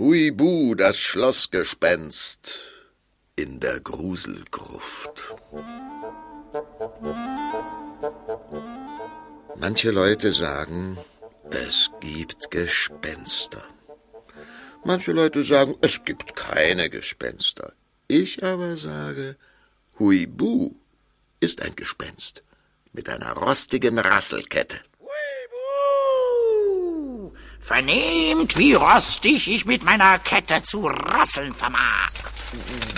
Huibu, das Schlossgespenst in der Gruselgruft. Manche Leute sagen, es gibt Gespenster. Manche Leute sagen, es gibt keine Gespenster. Ich aber sage, Huibu ist ein Gespenst mit einer rostigen Rasselkette. Vernehmt, wie rostig ich mit meiner Kette zu rasseln vermag.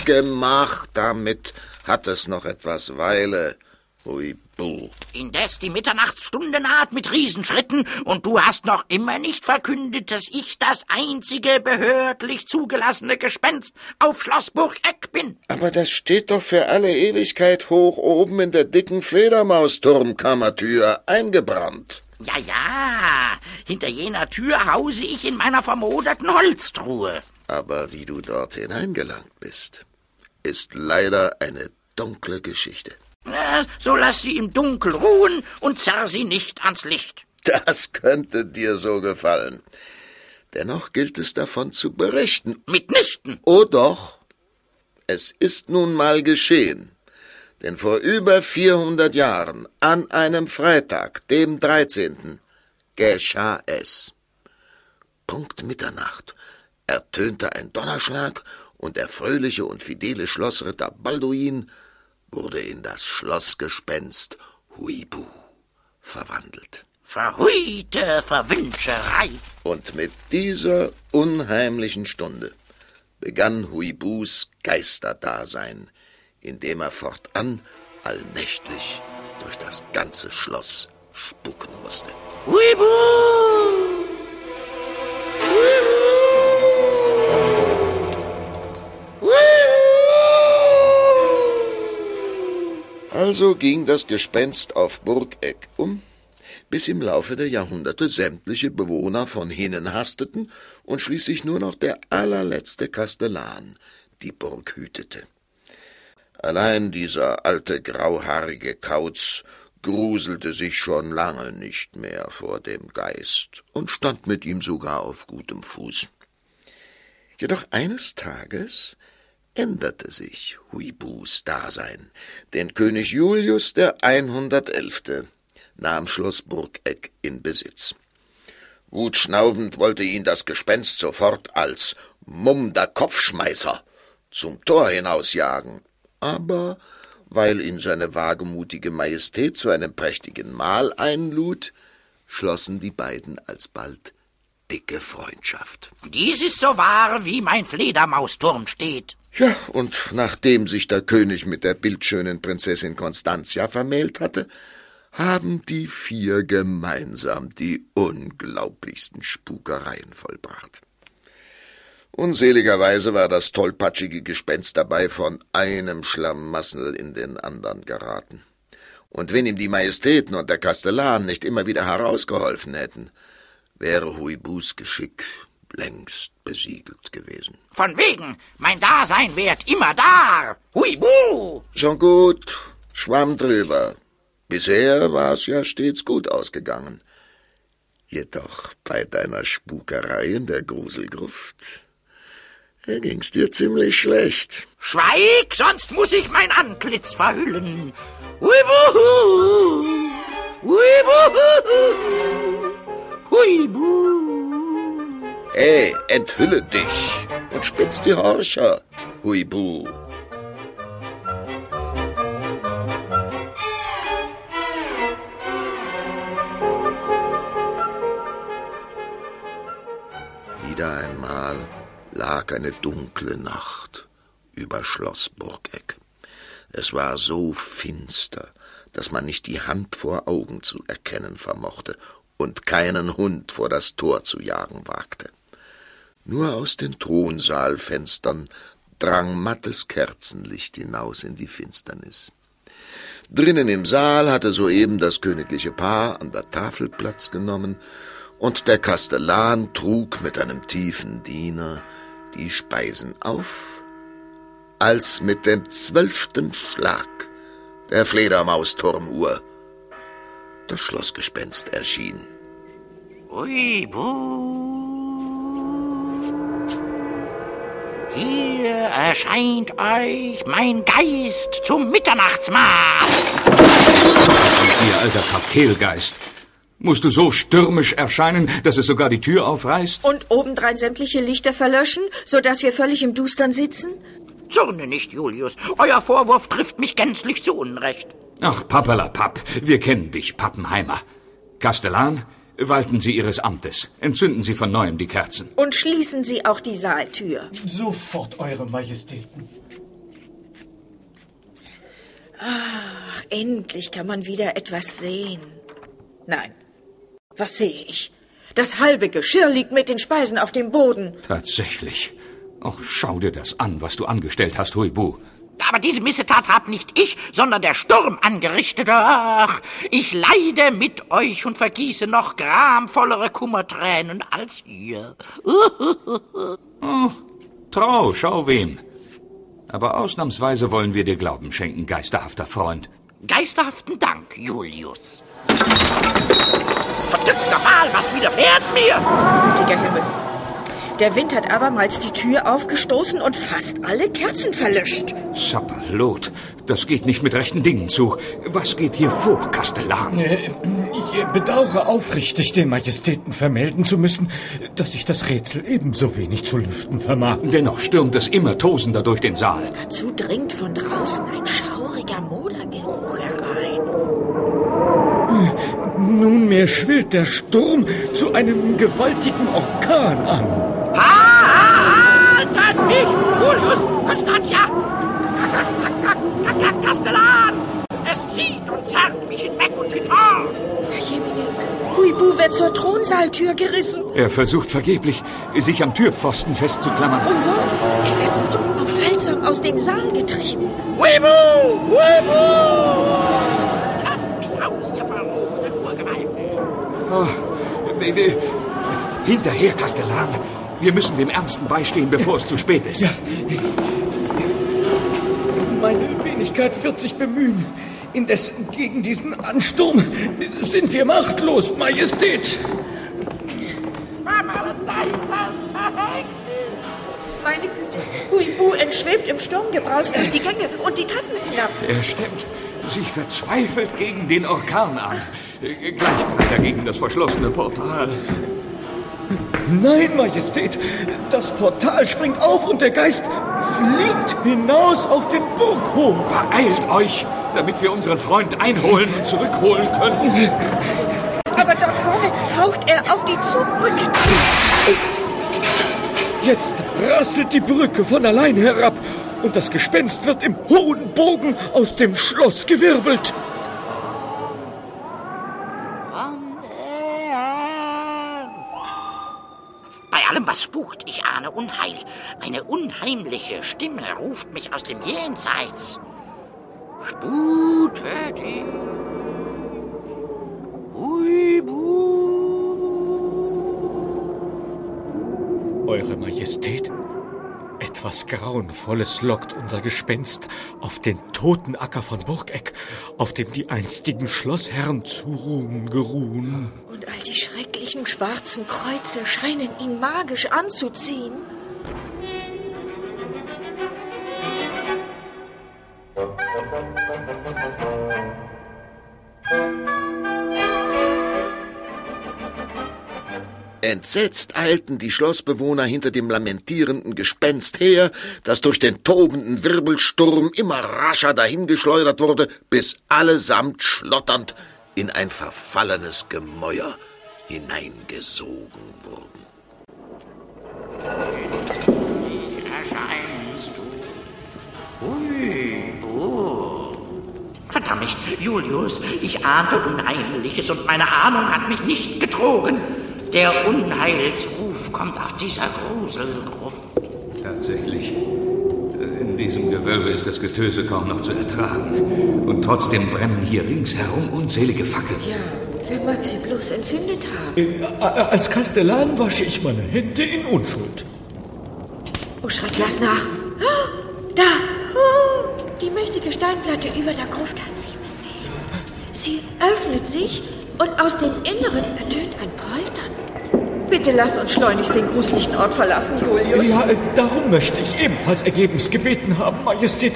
Gemacht damit hat es noch etwas Weile. Huibu. Indes die Mitternachtsstunde naht mit Riesenschritten und du hast noch immer nicht verkündet, dass ich das einzige behördlich zugelassene Gespenst auf Schlossburg Eck bin. Aber das steht doch für alle Ewigkeit hoch oben in der dicken Fledermausturmkammertür eingebrannt. Ja, ja, hinter jener Tür hause ich in meiner vermoderten Holztruhe. Aber wie du dort hineingelangt bist, ist leider eine dunkle Geschichte. Na, so lass sie im Dunkel ruhen und zerr sie nicht ans Licht. Das könnte dir so gefallen. Dennoch gilt es davon zu berichten. Mitnichten. Oh doch. Es ist nun mal geschehen. Denn vor über 400 Jahren, an einem Freitag, dem 13., geschah es. Punkt Mitternacht ertönte ein Donnerschlag und der fröhliche und fidele Schlossritter Balduin wurde in das Schlossgespenst Huibu verwandelt. Verhuite Verwünscherei. Und mit dieser unheimlichen Stunde begann Huibus Geisterdasein, indem er fortan allnächtlich durch das ganze Schloss spuken musste. Huibu! Huibu! Also ging das Gespenst auf Burgeck um, bis im Laufe der Jahrhunderte sämtliche Bewohner von hinnen hasteten und schließlich nur noch der allerletzte Kastellan die Burg hütete. Allein dieser alte grauhaarige Kauz gruselte sich schon lange nicht mehr vor dem Geist und stand mit ihm sogar auf gutem Fuß. Jedoch eines Tages änderte sich Huibus Dasein, denn König Julius der 111. nahm Schloss Burgeck in Besitz. Wutschnaubend wollte ihn das Gespenst sofort als Mumm der Kopfschmeißer zum Tor hinausjagen, aber weil ihn seine wagemutige Majestät zu einem prächtigen Mahl einlud, schlossen die beiden alsbald dicke Freundschaft. Dies ist so wahr, wie mein Fledermausturm steht. Ja, und nachdem sich der König mit der bildschönen Prinzessin Constantia vermählt hatte, haben die vier gemeinsam die unglaublichsten Spukereien vollbracht. Unseligerweise war das tollpatschige Gespenst dabei von einem Schlamassel in den anderen geraten. Und wenn ihm die Majestäten und der Kastellan nicht immer wieder herausgeholfen hätten, wäre Huibus Geschick längst besiegelt gewesen. Von wegen, mein Dasein währt immer da. Huibu! Schon gut, schwamm drüber. Bisher war es ja stets gut ausgegangen. Jedoch bei deiner Spukerei in der Gruselgruft ging's dir ziemlich schlecht. Schweig, sonst muss ich mein Antlitz verhüllen. Huibu! Huibu! Huibu! Hey, enthülle dich und spitz die Horcher, Huibu. Wieder einmal lag eine dunkle Nacht über Schloss Burgeck. Es war so finster, dass man nicht die Hand vor Augen zu erkennen vermochte und keinen Hund vor das Tor zu jagen wagte. Nur aus den Thronsaalfenstern drang mattes Kerzenlicht hinaus in die Finsternis. Drinnen im Saal hatte soeben das königliche Paar an der Tafel Platz genommen, und der Kastellan trug mit einem tiefen Diener die Speisen auf, als mit dem zwölften Schlag der Fledermausturmuhr das Schlossgespenst erschien. Huibu! erscheint euch mein Geist zum Mitternachtsmahl. Ihr alter Kakelgeist. Musst du so stürmisch erscheinen, dass es sogar die Tür aufreißt? Und obendrein sämtliche Lichter verlöschen, sodass wir völlig im Dustern sitzen? Zürne nicht, Julius. Euer Vorwurf trifft mich gänzlich zu Unrecht. Ach, Pappelapapp, wir kennen dich, Pappenheimer. Kastellan, walten Sie Ihres Amtes. Entzünden Sie von neuem die Kerzen. Und schließen Sie auch die Saaltür. Sofort, Eure Majestäten. Ach, endlich kann man wieder etwas sehen. Nein, was sehe ich? Das halbe Geschirr liegt mit den Speisen auf dem Boden. Tatsächlich. Ach, schau dir das an, was du angestellt hast, Huibu. Aber diese Missetat hab nicht ich, sondern der Sturm angerichtet. Ach, ich leide mit euch und vergieße noch gramvollere Kummertränen als ihr. oh, trau, schau wem. Aber ausnahmsweise wollen wir dir Glauben schenken, geisterhafter Freund. Geisterhaften Dank, Julius. Verdammt nochmal, was widerfährt mir? Gütiger Himmel. Der Wind hat abermals die Tür aufgestoßen und fast alle Kerzen verlöscht. Sapperlot, das geht nicht mit rechten Dingen zu. Was geht hier vor, Kastellan? Äh, ich bedauere aufrichtig, den Majestäten vermelden zu müssen, dass ich das Rätsel ebenso wenig zu lüften vermag. Dennoch stürmt es immer tosender durch den Saal. Dazu dringt von draußen ein schauriger Modergeruch herein. Nunmehr schwillt der Sturm zu einem gewaltigen Orkan an. Haltet mich! Julius, Constantia! Kastellan! Es zieht und zerrt mich hinweg und hinfort! Huibu wird zur Thronsaaltür gerissen. Er versucht vergeblich, sich am Türpfosten festzuklammern. Und sonst, er wird unaufhaltsam aus dem Saal getrieben. Huibu! Huibu! Oh, hinterher, Kastellan! Wir müssen dem Ärmsten beistehen, bevor es zu spät ist. Ja. Meine Wenigkeit wird sich bemühen. Indessen gegen diesen Ansturm sind wir machtlos, Majestät. Meine Güte, Huibu entschwebt im Sturmgebraus durch die Gänge und die Treppen hinab. Er stemmt sich verzweifelt gegen den Orkan an. Gleich prallt er gegen das verschlossene Portal. Nein, Majestät, das Portal springt auf und der Geist fliegt hinaus auf den Burghof. Beeilt euch, damit wir unseren Freund einholen und zurückholen können. Aber dort vorne faucht er auf die Zugbrücke zu. Jetzt rasselt die Brücke von allein herab und das Gespenst wird im hohen Bogen aus dem Schloss gewirbelt. allem, was spukt. Ich ahne Unheil. Eine unheimliche Stimme ruft mich aus dem Jenseits. Spute dich. Eure Majestät, etwas Grauenvolles lockt unser Gespenst auf den toten Acker von Burgeck, auf dem die einstigen Schlossherren zu ruhen geruhen. Und all die schrecklichen schwarzen Kreuze scheinen ihn magisch anzuziehen. Entsetzt eilten die Schlossbewohner hinter dem lamentierenden Gespenst her, das durch den tobenden Wirbelsturm immer rascher dahingeschleudert wurde, bis allesamt schlotternd in ein verfallenes Gemäuer hineingesogen wurden. erscheinst du. Ui, oh. Verdammt, Julius, ich ahnte Unheimliches und meine Ahnung hat mich nicht getrogen. Der Unheilsruf kommt aus dieser Gruselgruft. Tatsächlich. In diesem Gewölbe ist das Getöse kaum noch zu ertragen. Und trotzdem brennen hier ringsherum unzählige Fackeln. Ja, wer mag sie bloß entzündet haben? Äh, als Kastellan wasche ich meine Hände in Unschuld. Oh, Schreck, lass nach. Da! Oh, die mächtige Steinplatte über der Gruft hat sich bewegt. Sie öffnet sich und aus dem Inneren ertönt ein Poltern. Bitte lasst uns schleunigst den gruseligen Ort verlassen, Julius. Ja, äh, darum möchte ich ebenfalls ergebens gebeten haben, Majestät.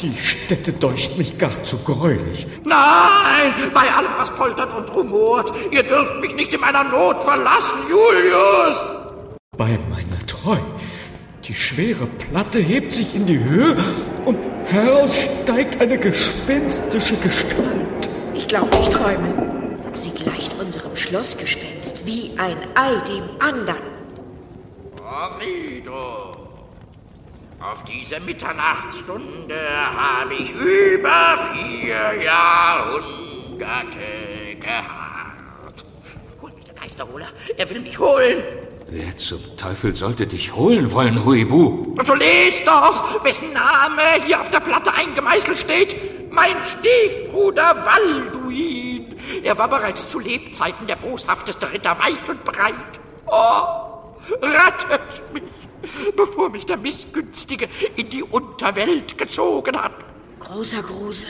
Die Stätte deucht mich gar zu gräulich. Nein, bei allem, was poltert und rumort, ihr dürft mich nicht in meiner Not verlassen, Julius! Bei meiner Treu. Die schwere Platte hebt sich in die Höhe und heraus steigt eine gespenstische Gestalt. Ich glaube, ich träume. Sie gleicht unserem Schlossgespenst wie ein Ei dem andern. Horrido! Auf diese Mitternachtsstunde habe ich über vier Jahrhunderte geharrt. Holt mich der Geisterholer, er will mich holen. Wer zum Teufel sollte dich holen wollen, Huibu? So lest doch, wessen Name hier auf der Platte eingemeißelt steht. Mein Stiefbruder Walduin. Er war bereits zu Lebzeiten der boshafteste Ritter weit und breit. Oh, rettet mich, bevor mich der Missgünstige in die Unterwelt gezogen hat. Großer Grusel.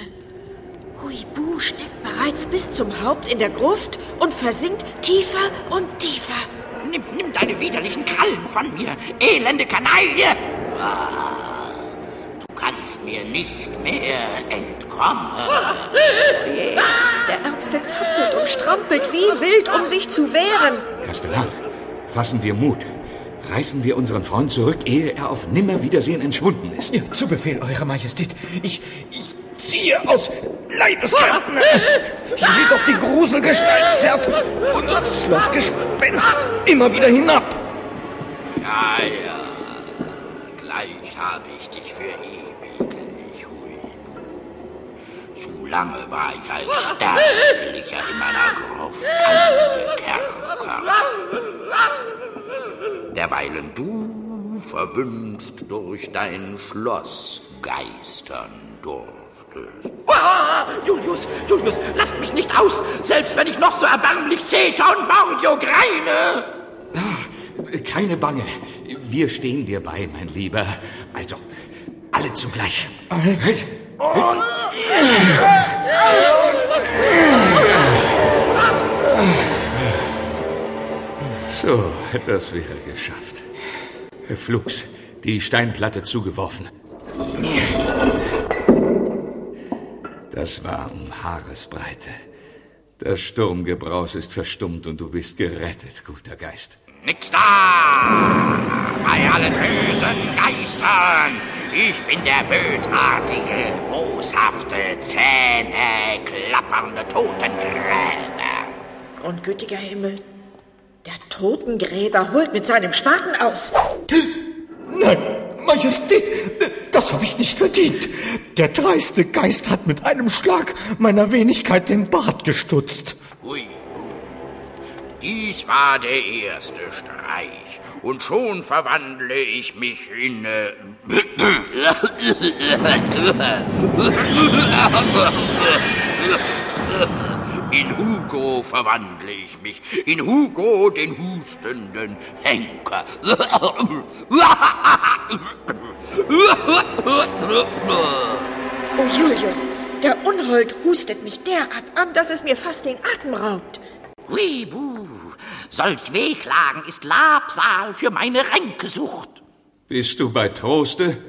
Huibu steckt bereits bis zum Haupt in der Gruft und versinkt tiefer und tiefer. Nimm, nimm deine widerlichen Krallen von mir, elende Kanaille! Ah, kannst mir nicht mehr entkommen. Der Ärmste zappelt und strampelt wie wild, um sich zu wehren. Kastellan, fassen wir Mut. Reißen wir unseren Freund zurück, ehe er auf Nimmerwiedersehen entschwunden ist. Ja, zu Befehl, Eure Majestät. Ich, ich ziehe aus Leibeskräften, jedoch die Gruselgestalt zerrt unser Schlossgespenst immer wieder hinab. Ja, ja, gleich habe ich dich für ewiglich, Huibu. Zu lange war ich als Sterblicher in meiner Gruft angekerkert. Derweilen du verwünscht durch dein Schloss geistern durftest. Ah, Julius, Julius, lasst mich nicht aus, selbst wenn ich noch so erbärmlich Zeta und Mordio greine. Ach, keine Bange. Wir stehen dir bei, mein Lieber. Also, alle zugleich. Halt. So, das wäre geschafft. Flugs, die Steinplatte zugeworfen. Das war um Haaresbreite. Das Sturmgebraus ist verstummt und du bist gerettet, guter Geist. Nix da! Bei allen bösen Geistern! Ich bin der bösartige, boshafte, Zähne, klappernde Totengräber. Grundgütiger Himmel. Der Totengräber holt mit seinem Spaten aus. Nein, Majestät, das habe ich nicht verdient. Der dreiste Geist hat mit einem Schlag meiner Wenigkeit den Bart gestutzt. Hui, dies war der erste Streich. Und schon verwandle ich mich in... Äh, in Hugo verwandle ich mich. In Hugo, den hustenden Henker. Oh, Julius, der Unhold hustet mich derart an, dass es mir fast den Atem raubt. Huibu, solch Wehklagen ist Labsal für meine Ränkesucht. Bist du bei Troste?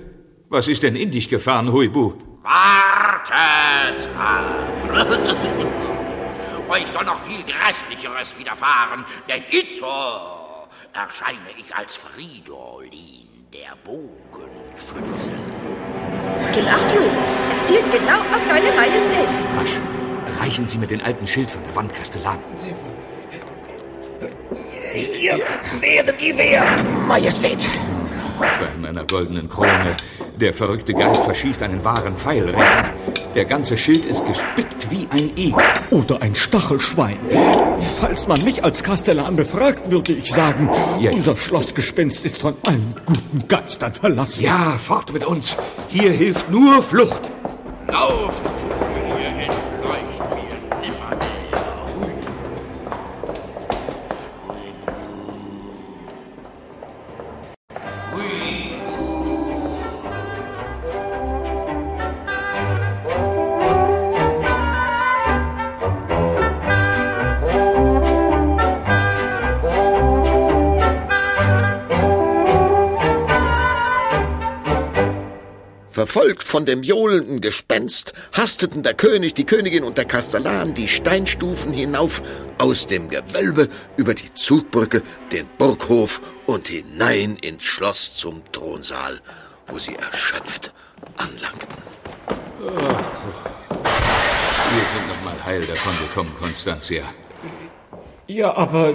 Was ist denn in dich gefahren, Huibu? Wartet ab. Euch soll noch viel Grässlicheres widerfahren, denn itzo erscheine ich als Fridolin, der Bogenschütze. Gib acht, Julius. Zielt genau auf deine Majestät. Rasch, reichen Sie mir den alten Schild von der Wand, Kastellan. Hier wäre die Wehr, Majestät. Bei meiner goldenen Krone. Der verrückte Geist verschießt einen wahren Pfeilregen. Der ganze Schild ist gespickt wie ein Igel. Oder ein Stachelschwein. Falls man mich als Kastellan befragt, würde ich sagen, Ja. unser Schlossgespenst ist von allen guten Geistern verlassen. Ja, fort mit uns. Hier hilft nur Flucht. Lauft Verfolgt von dem johlenden Gespenst hasteten der König, die Königin und der Kastellan die Steinstufen hinauf aus dem Gewölbe über die Zugbrücke, den Burghof und hinein ins Schloss zum Thronsaal, wo sie erschöpft anlangten. Wir sind noch mal heil davon gekommen, Constantia. Ja, aber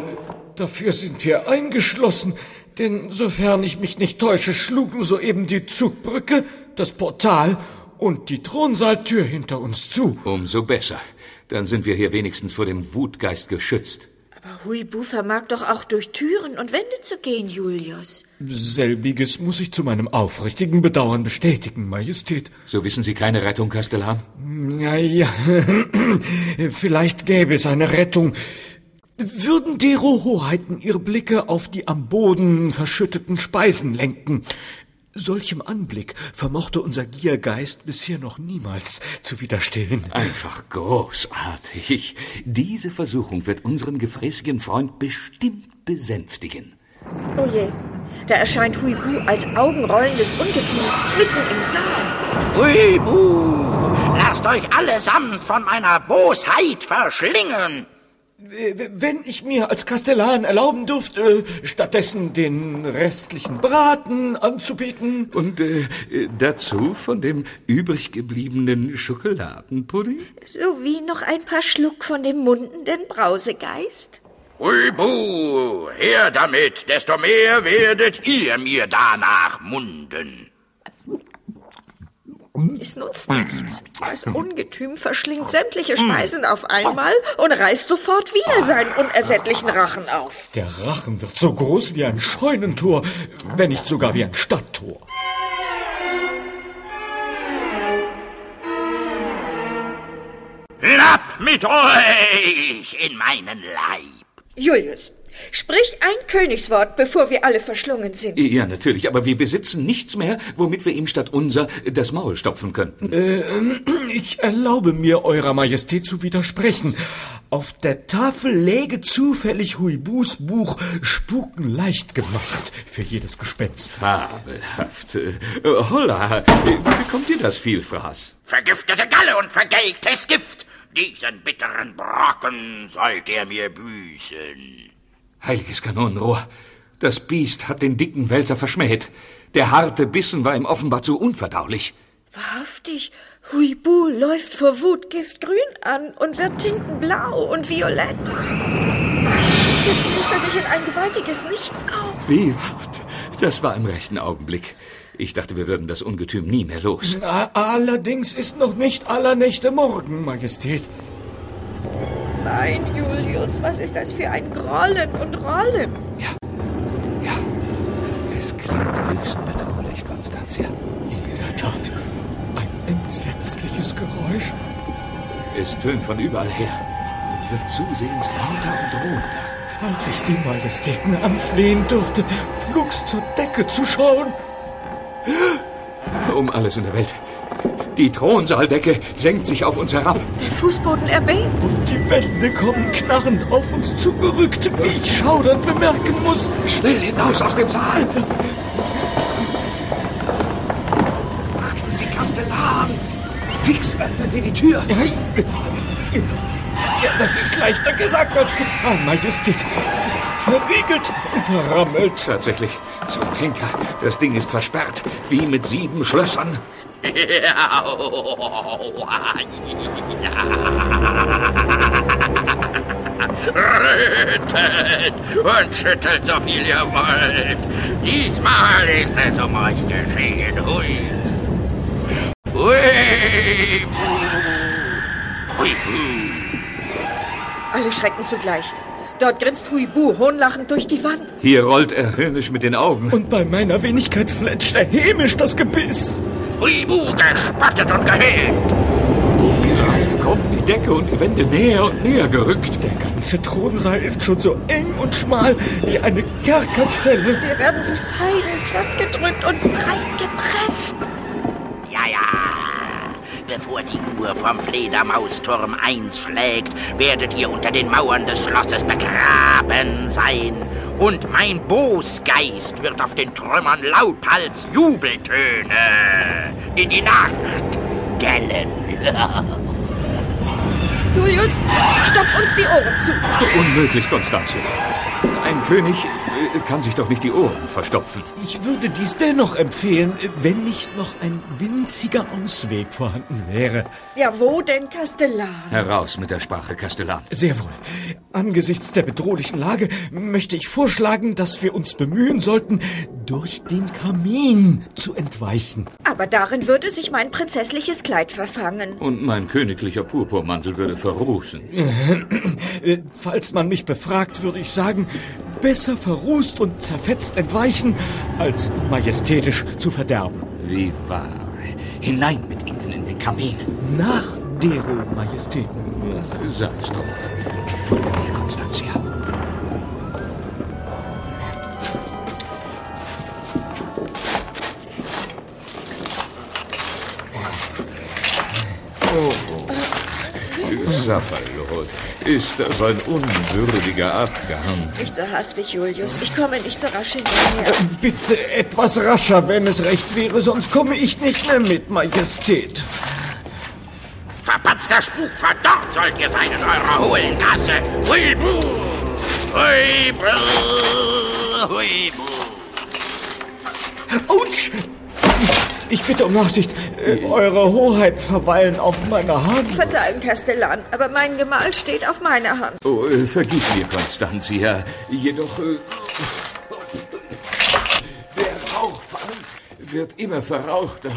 dafür sind wir eingeschlossen. Denn sofern ich mich nicht täusche, schlugen soeben die Zugbrücke, das Portal und die Thronsaaltür hinter uns zu. Umso besser. Dann sind wir hier wenigstens vor dem Wutgeist geschützt. Aber Huibu vermag doch auch durch Türen und Wände zu gehen, Julius. Selbiges muss ich zu meinem aufrichtigen Bedauern bestätigen, Majestät. So wissen Sie keine Rettung, Kastellan? Ja, ja. Vielleicht gäbe es eine Rettung. Würden dero Hoheiten ihre Blicke auf die am Boden verschütteten Speisen lenken, Solchem Anblick vermochte unser Giergeist bisher noch niemals zu widerstehen. Einfach großartig. Diese Versuchung wird unseren gefräßigen Freund bestimmt besänftigen. Oh je, da erscheint Huibu als augenrollendes Ungetüm mitten im Saal. Huibu, lasst euch allesamt von meiner Bosheit verschlingen. Wenn ich mir als Kastellan erlauben dürfte, stattdessen den restlichen Braten anzubieten. Und äh, dazu von dem übrig gebliebenen Schokoladenpudding? Sowie noch ein paar Schluck von dem mundenden Brausegeist. Huibu, her damit, desto mehr werdet ihr mir danach munden. Es nutzt nichts. Das Ungetüm verschlingt sämtliche Speisen auf einmal und reißt sofort wieder seinen unersättlichen Rachen auf. Der Rachen wird so groß wie ein Scheunentor, wenn nicht sogar wie ein Stadttor. Hinab mit euch in meinen Leib. Julius, Sprich ein Königswort, bevor wir alle verschlungen sind. Ja, natürlich, aber wir besitzen nichts mehr, womit wir ihm statt unser das Maul stopfen könnten. Äh, ich erlaube mir, Eurer Majestät zu widersprechen. Auf der Tafel läge zufällig Huibus Buch Spuken leicht gemacht für jedes Gespenst. Fabelhaft. Äh, holla, wie bekommt ihr das Vielfraß? Vergiftete Galle und vergelgtes Gift. Diesen bitteren Brocken sollt ihr mir büßen. Heiliges Kanonenrohr. Das Biest hat den dicken Wälzer verschmäht. Der harte Bissen war ihm offenbar zu unverdaulich. Wahrhaftig, Huibu läuft vor Wutgift grün an und wird tintenblau und violett. Jetzt löst er sich in ein gewaltiges Nichts auf. Wie wart? Das war im rechten Augenblick. Ich dachte, wir würden das Ungetüm nie mehr los. Na, allerdings ist noch nicht aller Nächte morgen, Majestät. Nein, Julius, was ist das für ein Grollen und Rollen? Ja, ja, es klingt höchst bedrohlich, Constantia. In der Tat, ein entsetzliches Geräusch. Es tönt von überall her und wird zusehends lauter und drohender. Falls ich die Majestäten anflehen dürfte, flugs zur Decke zu schauen. Um alles in der Welt. Die Thronsaaldecke senkt sich auf uns herab. Der Fußboden erbebt. Und die Wände kommen knarrend auf uns zugerückt, wie ich schaudernd bemerken muss. Schnell hinaus aus dem Saal! Warten Sie, Kastellan! Fix öffnen Sie die Tür! Ja, das ist leichter gesagt als getan, Majestät. Sie ist verriegelt und verrammelt. Tatsächlich, zum Henker. Das Ding ist versperrt, wie mit sieben Schlössern. Rötet und schüttelt so viel ihr wollt. Diesmal ist es um euch geschehen. Hui. Hui. Hui. Alle schrecken zugleich. Dort grinst Huibu hohnlachend durch die Wand. Hier rollt er höhnisch mit den Augen. Und bei meiner Wenigkeit fletscht er hämisch das Gebiss. Huibu gespottet und gehängt. Obendrein kommt die Decke und die Wände näher und näher gerückt. Der ganze Thronsaal ist schon so eng und schmal wie eine Kerkerzelle. Wir werden wie Feigen plattgedrückt und breit gepresst. Ja, ja. Bevor die Uhr vom Fledermausturm eins schlägt, werdet ihr unter den Mauern des Schlosses begraben sein. Und mein Bosgeist wird auf den Trümmern lauthals Jubeltöne in die Nacht gellen. Julius, stopf uns die Ohren zu. Unmöglich, Konstantia. Ein König kann sich doch nicht die Ohren verstopfen. Ich würde dies dennoch empfehlen, wenn nicht noch ein winziger Ausweg vorhanden wäre. Ja, wo denn, Kastellan? Heraus mit der Sprache Kastellan. Sehr wohl. Angesichts der bedrohlichen Lage möchte ich vorschlagen, dass wir uns bemühen sollten, durch den Kamin zu entweichen. Aber darin würde sich mein prinzessliches Kleid verfangen. Und mein königlicher Purpurmantel würde verrußen. Äh, Falls man mich befragt, würde ich sagen, besser verrußt und zerfetzt entweichen, als majestätisch zu verderben. Wie wahr. Hinein mit ihnen in den Kamin. Nach dero Majestäten. Sag es doch. Folge mir, Konstantia. Oh. Sapperlot, ist das ein unwürdiger Abgang? Nicht so hastig, Julius. Ich komme nicht so rasch hinterher. Bitte etwas rascher, wenn es recht wäre, sonst komme ich nicht mehr mit, Majestät. Verpatzter Spuk, verdorrt sollt ihr sein in eurer hohlen Gasse. Huibu! Huibu! Huibu! Autsch! Ich bitte um Nachsicht. Äh, Eure Hoheit verweilen auf meiner Hand. Verzeihen, Kastellan, aber mein Gemahl steht auf meiner Hand. Oh, äh, vergib mir, Konstantia. Jedoch. Äh, der Rauchfang wird immer verrauchter.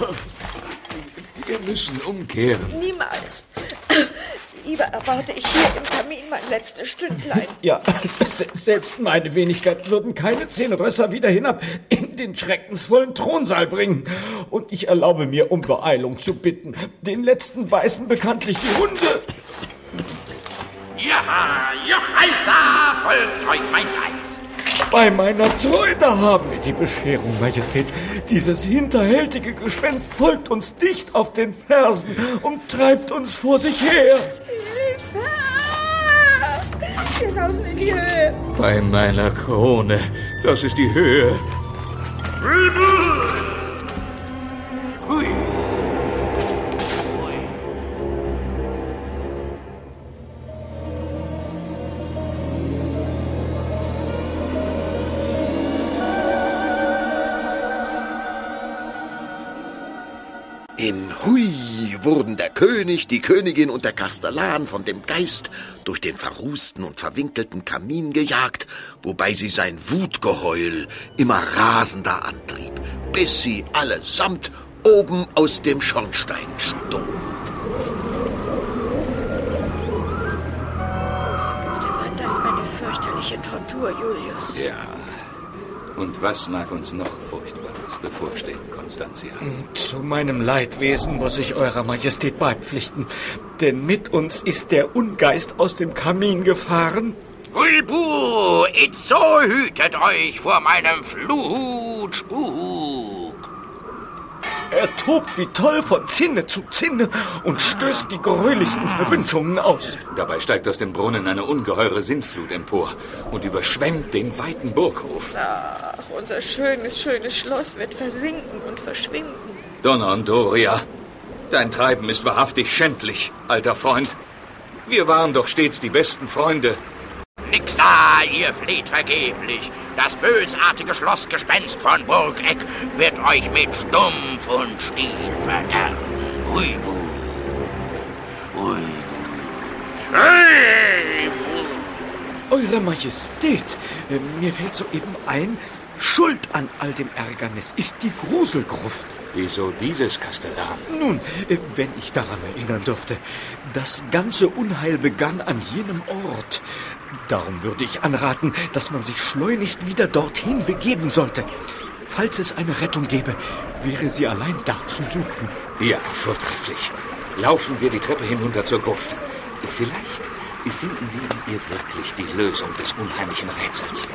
Wir müssen umkehren. Niemals. Lieber erwarte ich hier im Kamin mein letztes Stündlein. Ja, se- selbst meine Wenigkeit würden keine zehn Rösser wieder hinab in den schreckensvollen Thronsaal bringen. Und ich erlaube mir, um Beeilung zu bitten. Den letzten beißen bekanntlich die Hunde. Ja, Jochaisa, folgt euch mein Geist. Bei meiner Treue, da haben wir die Bescherung, Majestät. Dieses hinterhältige Gespenst folgt uns dicht auf den Fersen und treibt uns vor sich her. Hilfe! Wir sausen in die Höhe. Bei meiner Krone. Das ist die Höhe. Im König, die Königin und der Kastellan von dem Geist durch den verrußten und verwinkelten Kamin gejagt, wobei sie sein Wutgeheul immer rasender antrieb, bis sie allesamt oben aus dem Schornstein stoben. Große Güte, war das eine fürchterliche Tortur, Julius. Ja. Und was mag uns noch Furchtbares bevorstehen, Konstantia? Zu meinem Leidwesen muss ich Eurer Majestät beipflichten, denn mit uns ist der Ungeist aus dem Kamin gefahren. Huibu, itzo hütet euch vor meinem Flutspuk. Er tobt wie toll von Zinne zu Zinne und stößt die greulichsten Verwünschungen aus. Dabei steigt aus dem Brunnen eine ungeheure Sintflut empor und überschwemmt den weiten Burghof. Ach, unser schönes, schönes Schloss wird versinken und verschwinden. Donna und Doria, dein Treiben ist wahrhaftig schändlich, alter Freund. Wir waren doch stets die besten Freunde. Nix da, ihr fleht vergeblich. Das bösartige Schlossgespenst von Burgeck wird euch mit Stumpf und Stiel verderben. Huibu. Huibu. Huibu. Eure Majestät, äh, mir fällt soeben ein, Schuld an all dem Ärgernis ist die Gruselgruft. Wieso dieses Kastellan? Nun, äh, wenn ich daran erinnern dürfte, das ganze Unheil begann an jenem Ort. Darum würde ich anraten, dass man sich schleunigst wieder dorthin begeben sollte. Falls es eine Rettung gäbe, wäre sie allein da zu suchen. Ja, vortrefflich. Laufen wir die Treppe hinunter zur Gruft. Vielleicht finden wir in ihr wirklich die Lösung des unheimlichen Rätsels.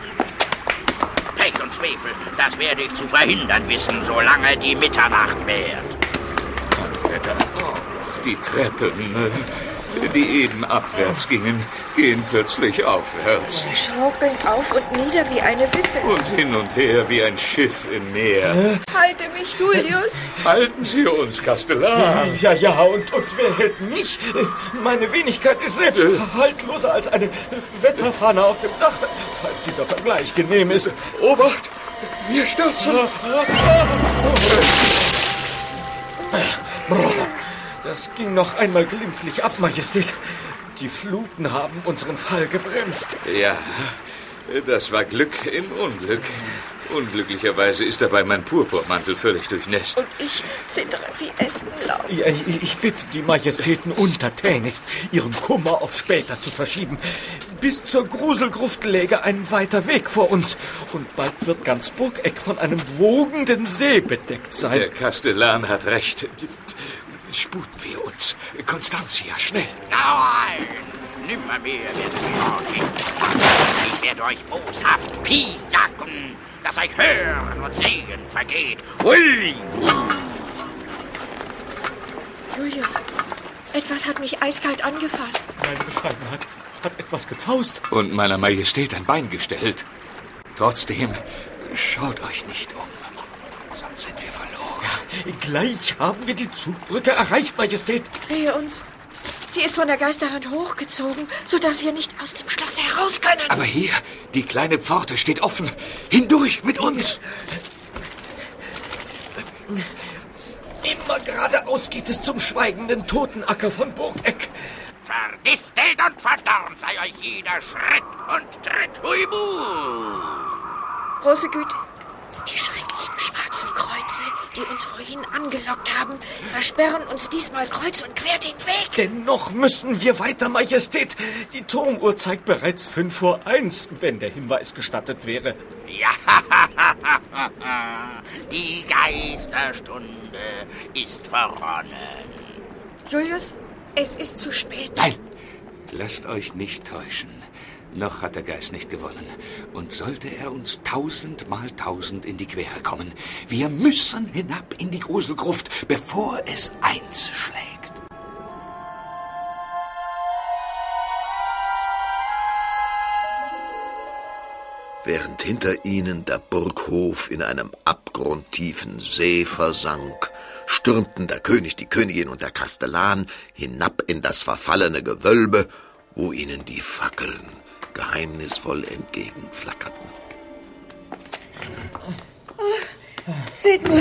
Pech und Schwefel, das werde ich zu verhindern wissen, solange die Mitternacht währt. Wetter. Die Treppen, äh, die eben abwärts gingen, gehen plötzlich aufwärts. Sie schaukeln auf und nieder wie eine Wippe. Und hin und her wie ein Schiff im Meer. Halte mich, Julius. Halten Sie uns, Kastellan. Ja, ja, und, und wer hält mich? Meine Wenigkeit ist selbst haltloser als eine Wetterfahne auf dem Dach, falls dieser Vergleich genehm ist. Obacht, wir stürzen. Das ging noch einmal glimpflich ab, Majestät. Die Fluten haben unseren Fall gebremst. Ja, das war Glück im Unglück. Unglücklicherweise ist dabei mein Purpurmantel völlig durchnässt. Und ich zittere wie Espenlaub. Ja, ich, ich bitte die Majestäten untertänigst, ihren Kummer auf später zu verschieben. Bis zur Gruselgruft läge ein weiter Weg vor uns. Und bald wird ganz Burgeck von einem wogenden See bedeckt sein. Der Kastellan hat recht. Sputen wir uns. Constantia, schnell. Nein! Nimmermehr werdet ihr dorthin. Ich werde euch boshaft piesacken, dass euch Hören und Sehen vergeht. Hui! Julius, etwas hat mich eiskalt angefasst. Meine Bescheidenheit hat etwas gezaust. Und meiner Majestät ein Bein gestellt. Trotzdem, schaut euch nicht um. Sonst sind wir verloren. Gleich haben wir die Zugbrücke erreicht, Majestät. Wehe uns. Sie ist von der Geisterhand hochgezogen, sodass wir nicht aus dem Schloss heraus können. Aber hier, die kleine Pforte steht offen. Hindurch mit uns. Immer geradeaus geht es zum schweigenden Totenacker von Burgeck. Verdistelt und verdornt sei euch jeder Schritt und Tritt. Huibu! Große Güte. Die die uns vorhin angelockt haben, versperren uns diesmal kreuz und quer den Weg. Dennoch müssen wir weiter, Majestät. Die Turmuhr zeigt bereits fünf vor eins, wenn der Hinweis gestattet wäre. Ja, die Geisterstunde ist verronnen. Julius, es ist zu spät. Nein, lasst euch nicht täuschen. Noch hat der Geist nicht gewonnen. Und sollte er uns tausendmal tausend in die Quere kommen, wir müssen hinab in die Gruselgruft, bevor es eins schlägt. Während hinter ihnen der Burghof in einem abgrundtiefen See versank, stürmten der König, die Königin und der Kastellan hinab in das verfallene Gewölbe, wo ihnen die Fackeln geheimnisvoll entgegenflackerten. Seht nur,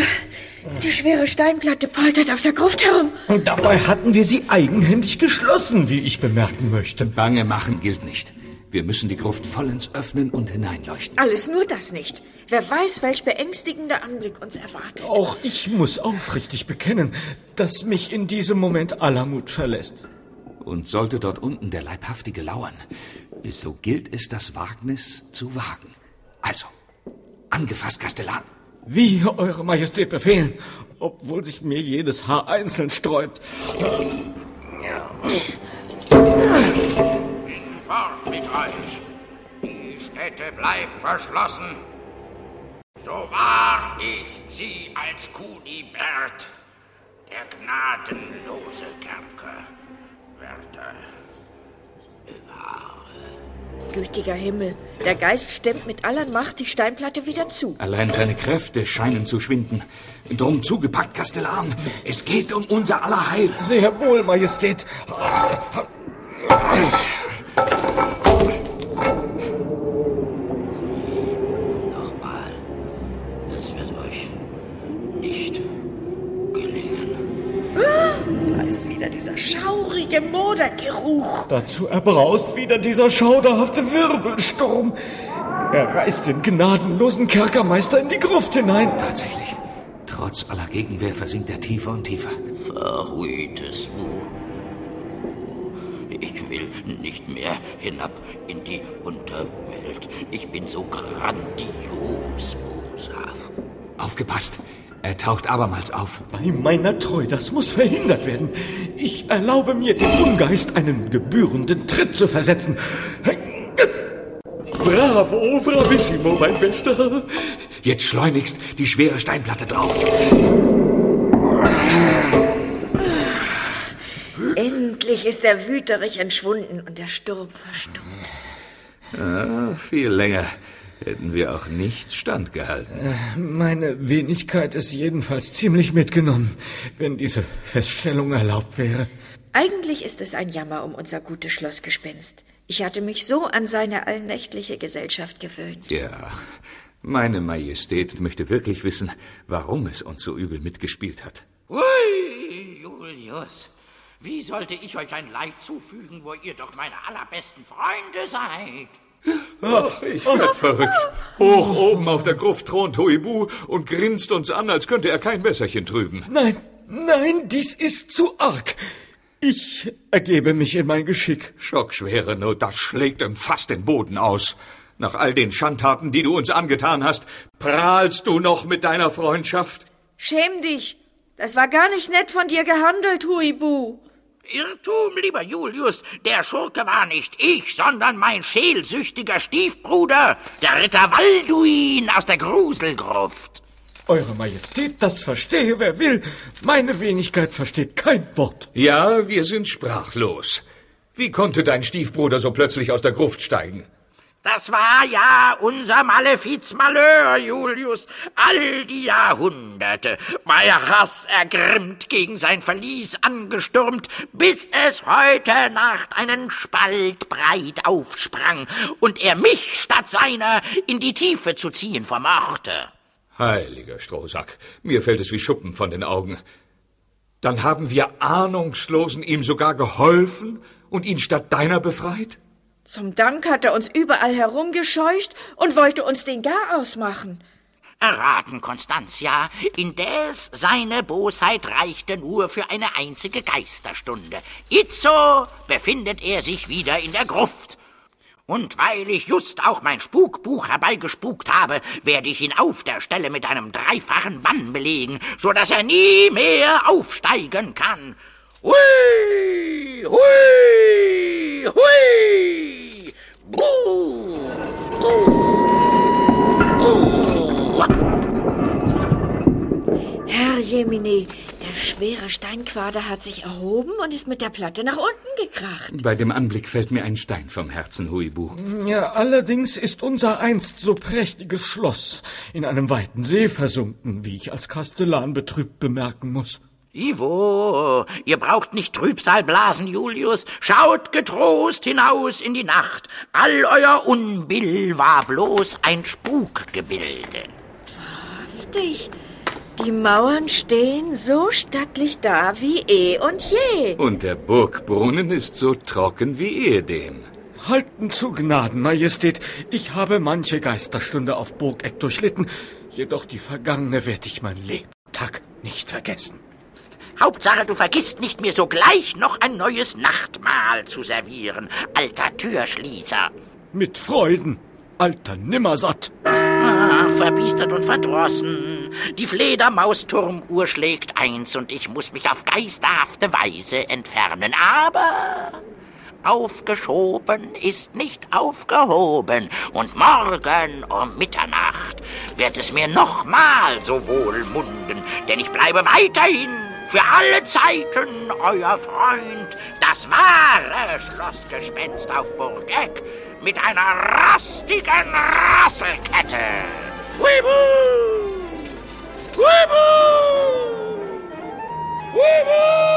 die schwere Steinplatte poltert auf der Gruft herum. Und dabei hatten wir sie eigenhändig geschlossen, wie ich bemerken möchte. Bange machen gilt nicht. Wir müssen die Gruft vollends öffnen und hineinleuchten. Alles nur das nicht. Wer weiß, welch beängstigender Anblick uns erwartet. Auch ich muss aufrichtig bekennen, dass mich in diesem Moment aller Mut verlässt. Und sollte dort unten der Leibhaftige lauern, so gilt es, das Wagnis zu wagen. Also, angefasst, Kastellan. Wie Eure Majestät befehlen, obwohl sich mir jedes Haar einzeln sträubt. Fort mit euch. Die Stätte bleibt verschlossen. So wahr ich sie als Kunibert, der gnadenlose Kerker, werde bewahre. Gütiger Himmel, der Geist stemmt mit aller Macht die Steinplatte wieder zu. Allein seine Kräfte scheinen zu schwinden. Drum zugepackt, Kastellan. Es geht um unser aller Heil. Sehr wohl, Majestät. Nochmal. Schaurige Modergeruch. Dazu erbraust wieder dieser schauderhafte Wirbelsturm. Er reißt den gnadenlosen Kerkermeister in die Gruft hinein. Tatsächlich. Trotz aller Gegenwehr versinkt er tiefer und tiefer. Verhütes Buch. Ich will nicht mehr hinab in die Unterwelt. Ich bin so grandios boshaft. Aufgepasst. Er taucht abermals auf. Bei meiner Treu, das muss verhindert werden. Ich erlaube mir, dem Ungeist einen gebührenden Tritt zu versetzen. Bravo, bravissimo, mein Bester. Jetzt schleunigst die schwere Steinplatte drauf. Endlich ist der Wüterich entschwunden und der Sturm verstummt. Ja, viel länger hätten wir auch nicht standgehalten. Äh, meine Wenigkeit ist jedenfalls ziemlich mitgenommen, wenn diese Feststellung erlaubt wäre. Eigentlich ist es ein Jammer um unser gutes Schlossgespenst. Ich hatte mich so an seine allnächtliche Gesellschaft gewöhnt. Ja, meine Majestät möchte wirklich wissen, warum es uns so übel mitgespielt hat. Hui, Julius. Wie sollte ich euch ein Leid zufügen, wo ihr doch meine allerbesten Freunde seid? Ach, ich werd verrückt. Hoch oben auf der Gruft thront Huibu und grinst uns an, als könnte er kein Wässerchen trüben. Nein, nein, dies ist zu arg. Ich ergebe mich in mein Geschick. Schockschwere Not, das schlägt ihm fast den Boden aus. Nach all den Schandtaten, die du uns angetan hast, prahlst du noch mit deiner Freundschaft? Schäm dich. Das war gar nicht nett von dir gehandelt, Huibu. Irrtum, lieber Julius. Der Schurke war nicht ich, sondern mein schelsüchtiger Stiefbruder, der Ritter Walduin aus der Gruselgruft. Eure Majestät, das verstehe wer will. Meine Wenigkeit versteht kein Wort. Ja, wir sind sprachlos. Wie konnte dein Stiefbruder so plötzlich aus der Gruft steigen? Das war ja unser Malefiz Malheur, Julius. All die Jahrhunderte war Hass ergrimmt gegen sein Verlies angestürmt, bis es heute Nacht einen Spalt breit aufsprang und er mich statt seiner in die Tiefe zu ziehen vermochte. Heiliger Strohsack, mir fällt es wie Schuppen von den Augen. Dann haben wir Ahnungslosen ihm sogar geholfen und ihn statt deiner befreit? Zum Dank hat er uns überall herumgescheucht und wollte uns den Gar ausmachen. Erraten, Constantia, indes seine Bosheit reichte nur für eine einzige Geisterstunde. Itzo befindet er sich wieder in der Gruft. Und weil ich just auch mein Spukbuch herbeigespukt habe, werde ich ihn auf der Stelle mit einem dreifachen Bann belegen, so dass er nie mehr aufsteigen kann. Hui, hui, hui. Herr Jemine, der schwere Steinquader hat sich erhoben und ist mit der Platte nach unten gekracht. Bei dem Anblick fällt mir ein Stein vom Herzen, Huibu. Ja, allerdings ist unser einst so prächtiges Schloss in einem weiten See versunken, wie ich als Kastellan betrübt bemerken muss. Ivo, ihr braucht nicht Trübsal blasen, Julius. Schaut getrost hinaus in die Nacht. All euer Unbill war bloß ein Spukgebilde. Wahrhaftig. Die Mauern stehen so stattlich da wie eh und je. Und der Burgbrunnen ist so trocken wie ehedem. Halten zu Gnaden, Majestät. Ich habe manche Geisterstunde auf Burgeck durchlitten, jedoch die vergangene werde ich mein Lebtag nicht vergessen. Hauptsache, du vergisst nicht, mir sogleich noch ein neues Nachtmahl zu servieren, alter Türschließer. Mit Freuden, alter Nimmersatt. Ah, verbiestert und verdrossen. Die Fledermausturmuhr schlägt eins und ich muss mich auf geisterhafte Weise entfernen. Aber aufgeschoben ist nicht aufgehoben. Und morgen um Mitternacht wird es mir nochmal so wohl munden, denn ich bleibe weiterhin für alle Zeiten euer Freund, das wahre Schlossgespenst auf Burg Eck mit einer rostigen Rasselkette. Wibu! Wibu! Wibu!